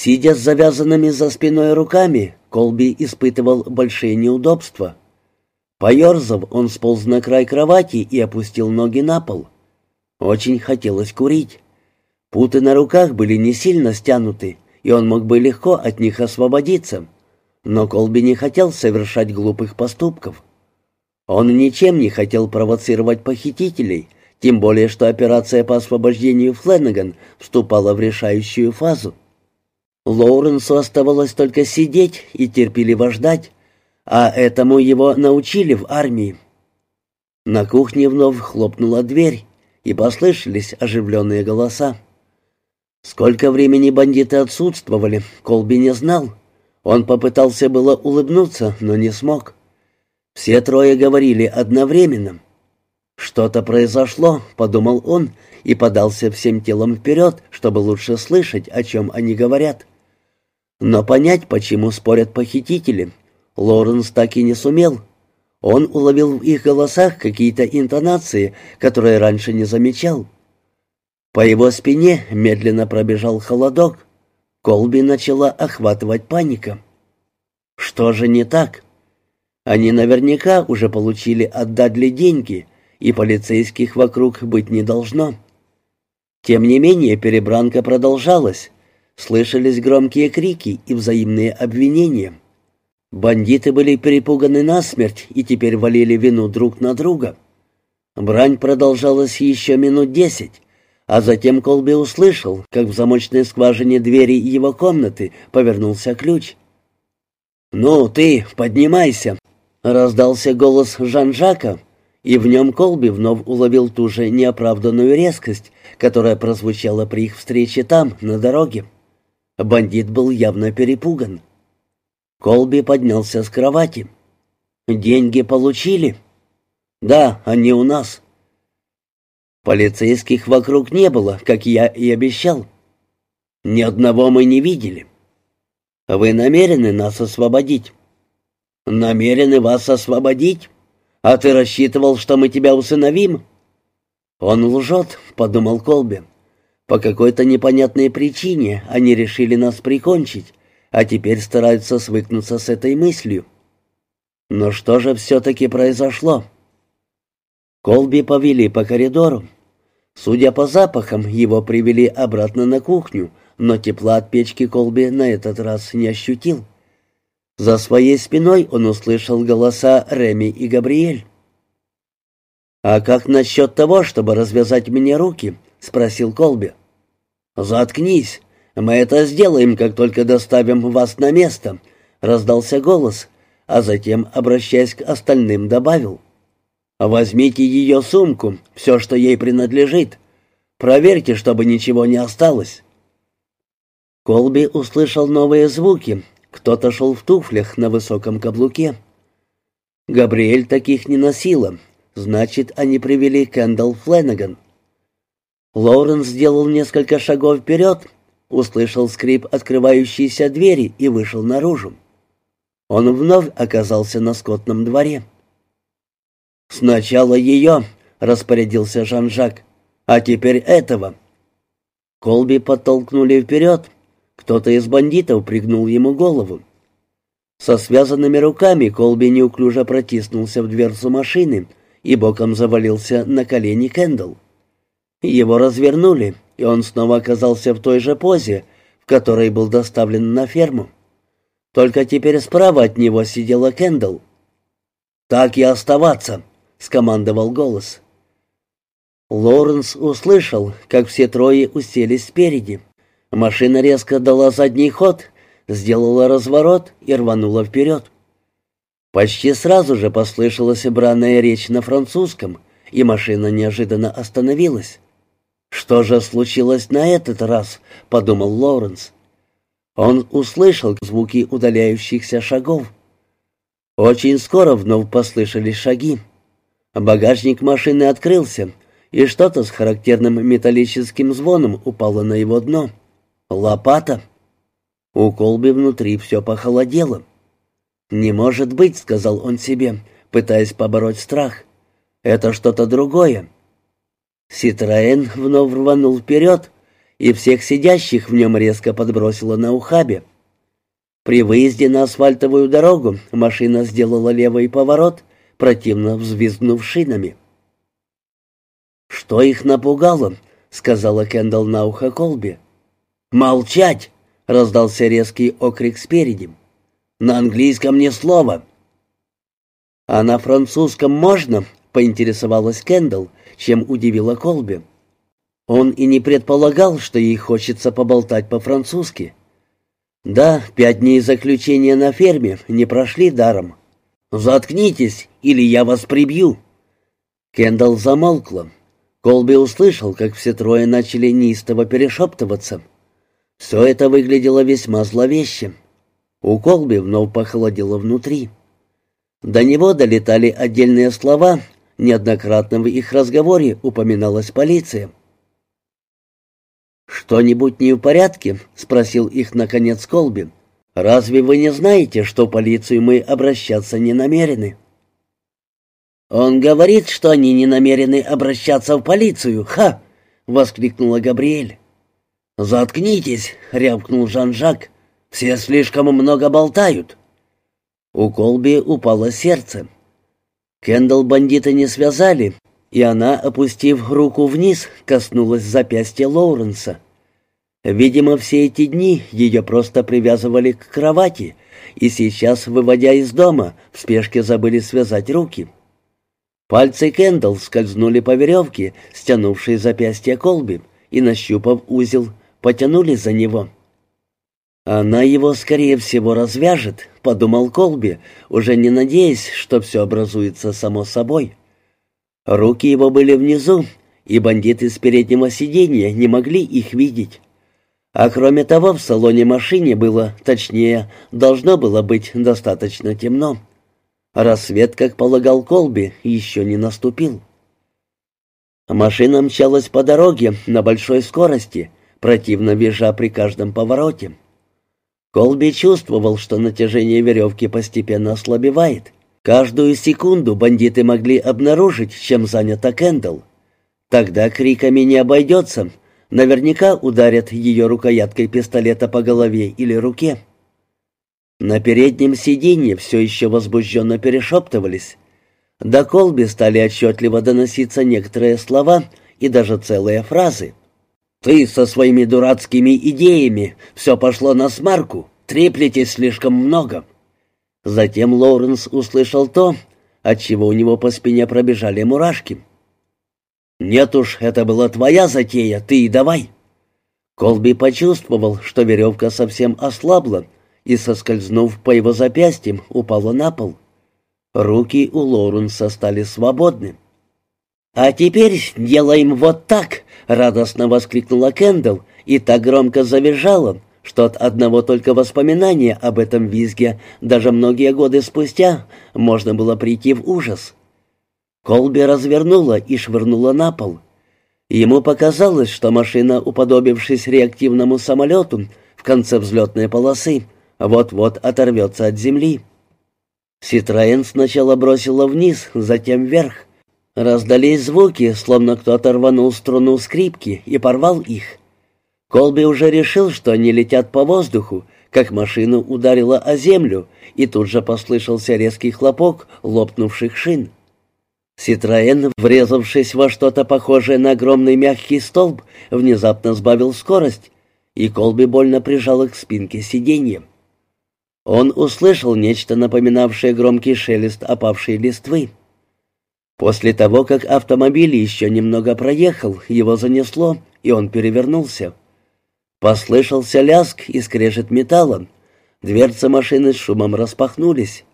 Сидя с завязанными за спиной руками, Колби испытывал большие неудобства. Поерзав, он сполз на край кровати и опустил ноги на пол. Очень хотелось курить. Путы на руках были не сильно стянуты, и он мог бы легко от них освободиться. Но Колби не хотел совершать глупых поступков. Он ничем не хотел провоцировать похитителей, тем более что операция по освобождению Фленнеган вступала в решающую фазу. Лоуренсу оставалось только сидеть и терпеливо ждать, а этому его научили в армии. На кухне вновь хлопнула дверь, и послышались оживленные голоса. Сколько времени бандиты отсутствовали, Колби не знал. Он попытался было улыбнуться, но не смог. Все трое говорили одновременно. «Что-то произошло», — подумал он, и подался всем телом вперед, чтобы лучше слышать, о чем они говорят. Но понять, почему спорят похитители, Лоренс так и не сумел. Он уловил в их голосах какие-то интонации, которые раньше не замечал. По его спине медленно пробежал холодок. Колби начала охватывать паника. Что же не так? Они наверняка уже получили от Дадли деньги, и полицейских вокруг быть не должно. Тем не менее перебранка продолжалась. Слышались громкие крики и взаимные обвинения. Бандиты были перепуганы насмерть и теперь валили вину друг на друга. Брань продолжалась еще минут десять, а затем Колби услышал, как в замочной скважине двери его комнаты повернулся ключ. «Ну, ты, поднимайся!» — раздался голос Жан-Жака, и в нем Колби вновь уловил ту же неоправданную резкость, которая прозвучала при их встрече там, на дороге. Бандит был явно перепуган. Колби поднялся с кровати. «Деньги получили?» «Да, они у нас». Полицейских вокруг не было, как я и обещал. Ни одного мы не видели. Вы намерены нас освободить? Намерены вас освободить? А ты рассчитывал, что мы тебя усыновим? Он лжет, подумал Колби. По какой-то непонятной причине они решили нас прикончить, а теперь стараются свыкнуться с этой мыслью. Но что же все-таки произошло? Колби повели по коридору. Судя по запахам, его привели обратно на кухню, но тепла от печки Колби на этот раз не ощутил. За своей спиной он услышал голоса Реми и Габриэль. «А как насчет того, чтобы развязать мне руки?» — спросил Колби. «Заткнись. Мы это сделаем, как только доставим вас на место», — раздался голос, а затем, обращаясь к остальным, добавил. «Возьмите ее сумку, все, что ей принадлежит. Проверьте, чтобы ничего не осталось». Колби услышал новые звуки. Кто-то шел в туфлях на высоком каблуке. Габриэль таких не носила. Значит, они привели Кэндалл Фленнеган. Лоуренс сделал несколько шагов вперед, услышал скрип открывающейся двери и вышел наружу. Он вновь оказался на скотном дворе. «Сначала ее», — распорядился Жан-Жак, — «а теперь этого». Колби подтолкнули вперед. Кто-то из бандитов пригнул ему голову. Со связанными руками Колби неуклюже протиснулся в дверцу машины и боком завалился на колени Кэндалл. Его развернули, и он снова оказался в той же позе, в которой был доставлен на ферму. Только теперь справа от него сидела Кэндалл. «Так и оставаться», — скомандовал голос. Лоренс услышал, как все трое уселись спереди. Машина резко дала задний ход, сделала разворот и рванула вперед. Почти сразу же послышалась бранная речь на французском, и машина неожиданно остановилась. «Что же случилось на этот раз?» — подумал Лоуренс. Он услышал звуки удаляющихся шагов. Очень скоро вновь послышались шаги. Багажник машины открылся, и что-то с характерным металлическим звоном упало на его дно. Лопата. У Колби внутри все похолодело. «Не может быть», — сказал он себе, пытаясь побороть страх. «Это что-то другое. Ситроен вновь рванул вперед, и всех сидящих в нем резко подбросило на ухабе. При выезде на асфальтовую дорогу машина сделала левый поворот, противно взвизгнув шинами. «Что их напугало?» — сказала Кендалл на ухо Колби. «Молчать!» — раздался резкий окрик спереди. «На английском ни слова!» «А на французском можно?» — поинтересовалась Кендалл, чем удивила Колби. Он и не предполагал, что ей хочется поболтать по-французски. Да, пять дней заключения на ферме не прошли даром. «Заткнитесь, или я вас прибью!» Кендалл замолкла. Колби услышал, как все трое начали неистово перешептываться. Все это выглядело весьма зловеще. У Колби вновь похолодело внутри. До него долетали отдельные слова, неоднократно в их разговоре упоминалась полиция. «Что-нибудь не в порядке?» — спросил их, наконец, Колби. «Разве вы не знаете, что в полицию мы обращаться не намерены?» «Он говорит, что они не намерены обращаться в полицию, ха!» — воскликнула Габриэль. «Заткнитесь!» — рявкнул Жан-Жак. «Все слишком много болтают». У Колби упало сердце. Кендалл бандиты не связали, и она, опустив руку вниз, коснулась запястья Лоуренса. Видимо, все эти дни ее просто привязывали к кровати, и сейчас, выводя из дома, в спешке забыли связать руки. Пальцы Кендалл скользнули по веревке, стянувшей запястье Колби, и, нащупав узел, потянули за него. «Она его, скорее всего, развяжет», — подумал Колби, уже не надеясь, что все образуется само собой. Руки его были внизу, и бандиты с переднего сиденья не могли их видеть. А кроме того, в салоне машине было, точнее, должно было быть достаточно темно. Рассвет, как полагал Колби, еще не наступил. Машина мчалась по дороге на большой скорости, противно визжа при каждом повороте. Колби чувствовал, что натяжение веревки постепенно ослабевает. Каждую секунду бандиты могли обнаружить, чем занята Кэндалл. Тогда криками не обойдется. Наверняка ударят ее рукояткой пистолета по голове или руке. На переднем сиденье все еще возбужденно перешептывались. До Колби стали отчетливо доноситься некоторые слова и даже целые фразы. «Ты со своими дурацкими идеями, все пошло на смарку, треплетесь слишком много». Затем Лоуренс услышал то, от чего у него по спине пробежали мурашки. «Нет уж, это была твоя затея, ты и давай». Колби почувствовал, что веревка совсем ослабла, и, соскользнув по его запястьям, упала на пол. Руки у Лоуренса стали свободны. «А теперь делаем вот так!» — радостно воскликнула Кэндалл и так громко завизжала, что от одного только воспоминания об этом визге даже многие годы спустя можно было прийти в ужас. Колби развернула и швырнула на пол. Ему показалось, что машина, уподобившись реактивному самолету в конце взлетной полосы, вот-вот оторвется от земли. Ситроен сначала бросила вниз, затем вверх. Раздались звуки, словно кто-то рванул струну скрипки и порвал их. Колби уже решил, что они летят по воздуху, как машину ударила о землю, и тут же послышался резкий хлопок лопнувших шин. Ситроен, врезавшись во что-то похожее на огромный мягкий столб, внезапно сбавил скорость, и Колби больно прижал к спинке сиденья. Он услышал нечто напоминавшее громкий шелест опавшей листвы. После того, как автомобиль еще немного проехал, его занесло, и он перевернулся. Послышался ляск и скрежет металла. Дверцы машины с шумом распахнулись.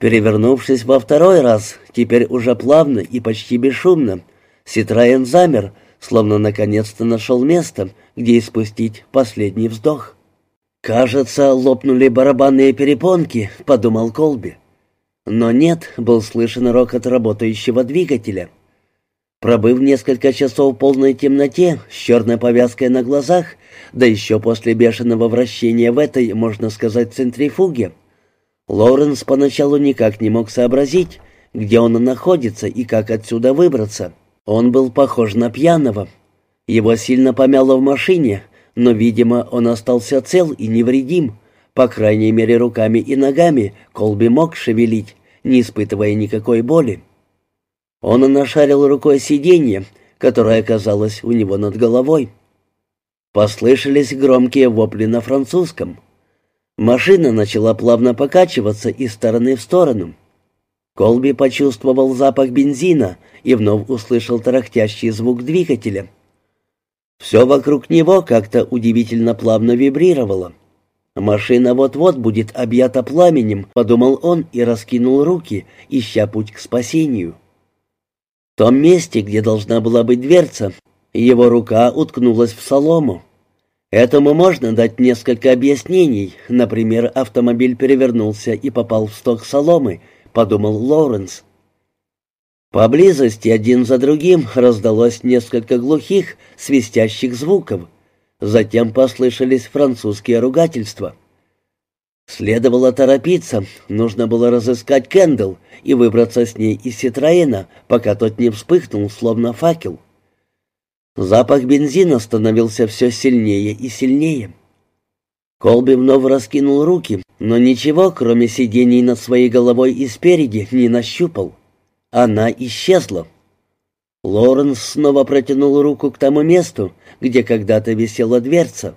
Перевернувшись во второй раз, теперь уже плавно и почти бесшумно, Ситроен замер, словно наконец-то нашел место, где испустить последний вздох. «Кажется, лопнули барабанные перепонки», — подумал Колби. Но нет, был слышен рокот работающего двигателя. Пробыв несколько часов в полной темноте, с черной повязкой на глазах, да еще после бешеного вращения в этой, можно сказать, центрифуге, Лоуренс поначалу никак не мог сообразить, где он находится и как отсюда выбраться. Он был похож на пьяного. Его сильно помяло в машине, но, видимо, он остался цел и невредим. По крайней мере, руками и ногами Колби мог шевелить, не испытывая никакой боли. Он нашарил рукой сиденье, которое оказалось у него над головой. Послышались громкие вопли на французском. Машина начала плавно покачиваться из стороны в сторону. Колби почувствовал запах бензина и вновь услышал тарахтящий звук двигателя. Все вокруг него как-то удивительно плавно вибрировало. «Машина вот-вот будет объята пламенем», — подумал он и раскинул руки, ища путь к спасению. В том месте, где должна была быть дверца, его рука уткнулась в солому. Этому можно дать несколько объяснений. Например, автомобиль перевернулся и попал в сток соломы, подумал Лоуренс. Поблизости один за другим раздалось несколько глухих, свистящих звуков. Затем послышались французские ругательства. Следовало торопиться, нужно было разыскать Кендалл и выбраться с ней из Ситроена, пока тот не вспыхнул, словно факел. Запах бензина становился все сильнее и сильнее. Колби вновь раскинул руки, но ничего, кроме сидений над своей головой и спереди, не нащупал. Она исчезла. Лоренс снова протянул руку к тому месту, где когда-то висела дверца.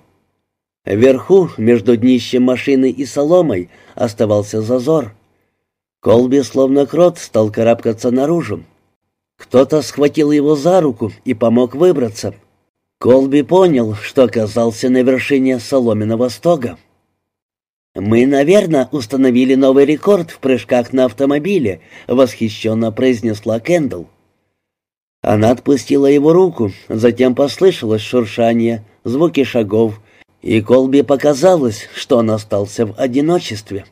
Вверху, между днищем машины и соломой, оставался зазор. Колби, словно крот, стал карабкаться наружу. Кто-то схватил его за руку и помог выбраться. Колби понял, что оказался на вершине соломенного стога. «Мы, наверное, установили новый рекорд в прыжках на автомобиле», — восхищенно произнесла Кэндалл. Она отпустила его руку, затем послышалось шуршание, звуки шагов, и Колби показалось, что он остался в одиночестве.